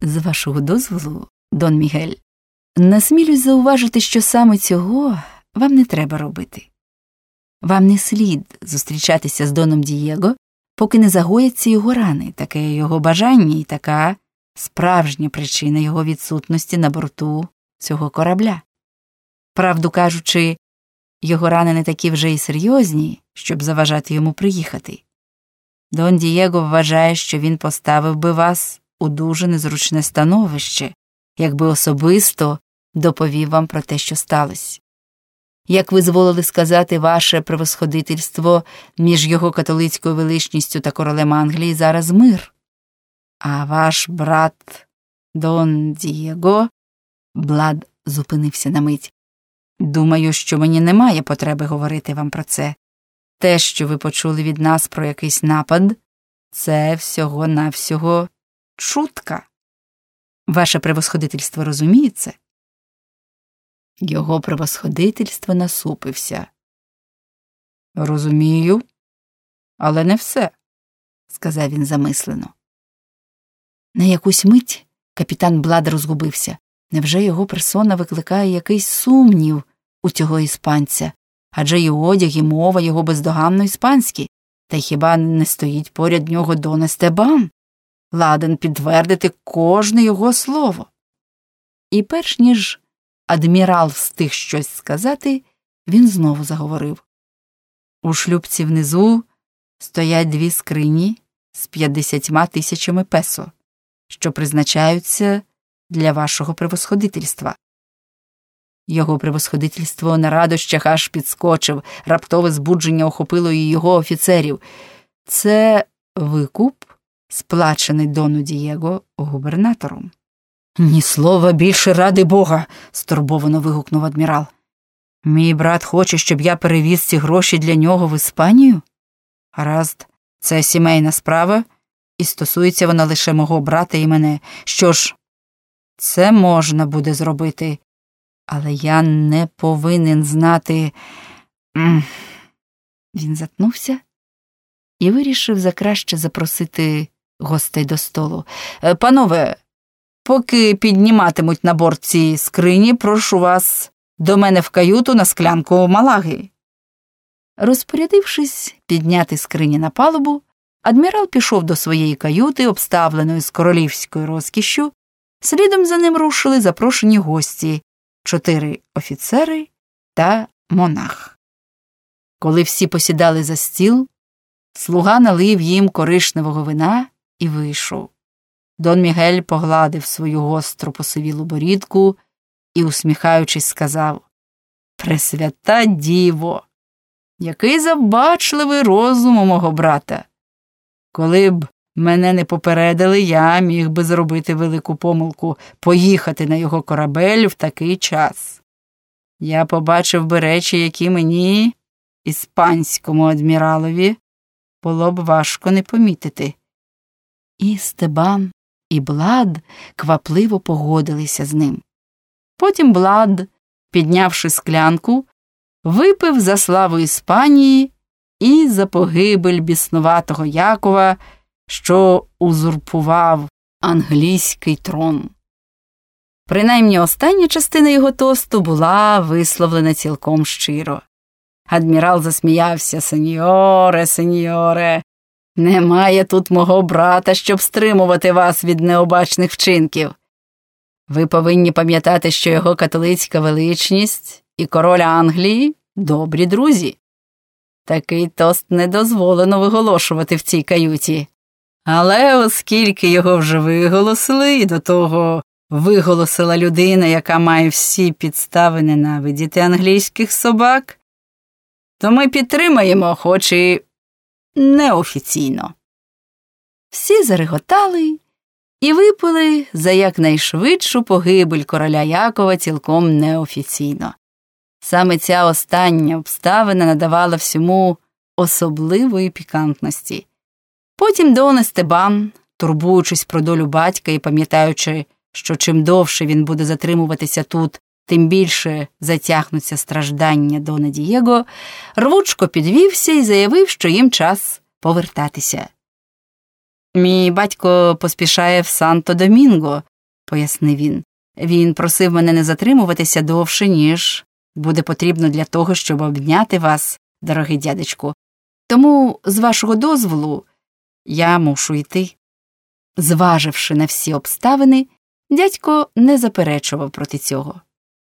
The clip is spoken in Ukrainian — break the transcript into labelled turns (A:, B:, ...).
A: З вашого дозволу, Дон Мігель, насмілюсь зауважити, що саме цього вам не треба робити. Вам не слід зустрічатися з Доном Дієго, поки не загояться його рани, таке його бажання і така справжня причина його відсутності на борту цього корабля. Правду кажучи, його рани не такі вже й серйозні, щоб заважати йому приїхати. Дон Дієго вважає, що він поставив би вас у дуже незручне становище, якби особисто доповів вам про те, що сталося. Як ви зволили сказати, ваше превосходительство між його католицькою величністю та королем Англії зараз мир, а ваш брат Дон Дієго, Блад зупинився на мить. Думаю, що мені немає потреби говорити вам про це. Те, що ви почули від нас про якийсь напад, це всього навсього чутка. Ваше превосходительство розуміє це? Його превосходительство насупився. Розумію, але не все, сказав він замислено. На якусь мить капітан Блад розгубився. Невже його персона викликає якийсь сумнів у цього іспанця? Адже і одяг, і мова його бездоганно іспанські, та й хіба не стоїть поряд нього Дон Естебан? Ладен підтвердити кожне його слово. І перш ніж адмірал встиг щось сказати, він знову заговорив У шлюбці внизу стоять дві скрині з п'ятдесятьма тисячами песо, що призначаються для вашого превосходительства. Його превосходительство на радощах аж підскочив, раптове збудження охопило і його офіцерів. Це викуп сплачений дону Дієго губернатором. Ні слова більше ради Бога. стурбовано вигукнув адмірал. Мій брат хоче, щоб я перевіз ці гроші для нього в Іспанію? Гаразд, це сімейна справа, і стосується вона лише мого брата і мене. Що ж, це можна буде зробити, але я не повинен знати. Він затнувся і вирішив закраще запросити гостей до столу. «Е, панове, поки підніматимуть на борт ці скрині, прошу вас до мене в каюту на склянку малаги. Розпорядившись підняти скрині на палубу, адмірал пішов до своєї каюти, обставленої з королівською розкішшю. Слідом за ним рушили запрошені гості чотири офіцери та монах. Коли всі посідали за стіл, слуга налив їм коришневого вина і вийшов. Дон Мігель погладив свою гостру посивілу борідку і, усміхаючись, сказав Пресвята діво, який завбачливий розум у мого брата. Коли б мене не попередили, я міг би зробити велику помилку поїхати на його корабель в такий час. Я побачив би речі, які мені, іспанському адміралові, було б важко не помітити. І Стебан, і Блад квапливо погодилися з ним. Потім Блад, піднявши склянку, випив за славу Іспанії і за погибель біснуватого Якова, що узурпував англійський трон. Принаймні остання частина його тосту була висловлена цілком щиро. Адмірал засміявся Сеньоре, сеньоре, немає тут мого брата, щоб стримувати вас від необачних вчинків. Ви повинні пам'ятати, що його католицька величність і король Англії добрі друзі. Такий тост не дозволено виголошувати в цій каюті. Але оскільки його вже виголосили, і до того виголосила людина, яка має всі підстави ненавидіти англійських собак, то ми підтримаємо, хоч і неофіційно. Всі зареготали і випили за якнайшвидшу погибель короля Якова цілком неофіційно. Саме ця остання обставина надавала всьому особливої пікантності. Потім Дон Естебан, турбуючись про долю батька і пам'ятаючи, що чим довше він буде затримуватися тут, тим більше затягнуться страждання Дона Дієго, рвучко підвівся і заявив, що їм час повертатися. Мій батько поспішає в Санто Домінго, пояснив він. Він просив мене не затримуватися довше, ніж буде потрібно для того, щоб обняти вас, дорогий дядечку. Тому, з вашого дозволу, я мушу йти. Зваживши на всі обставини, дядько не заперечував проти цього.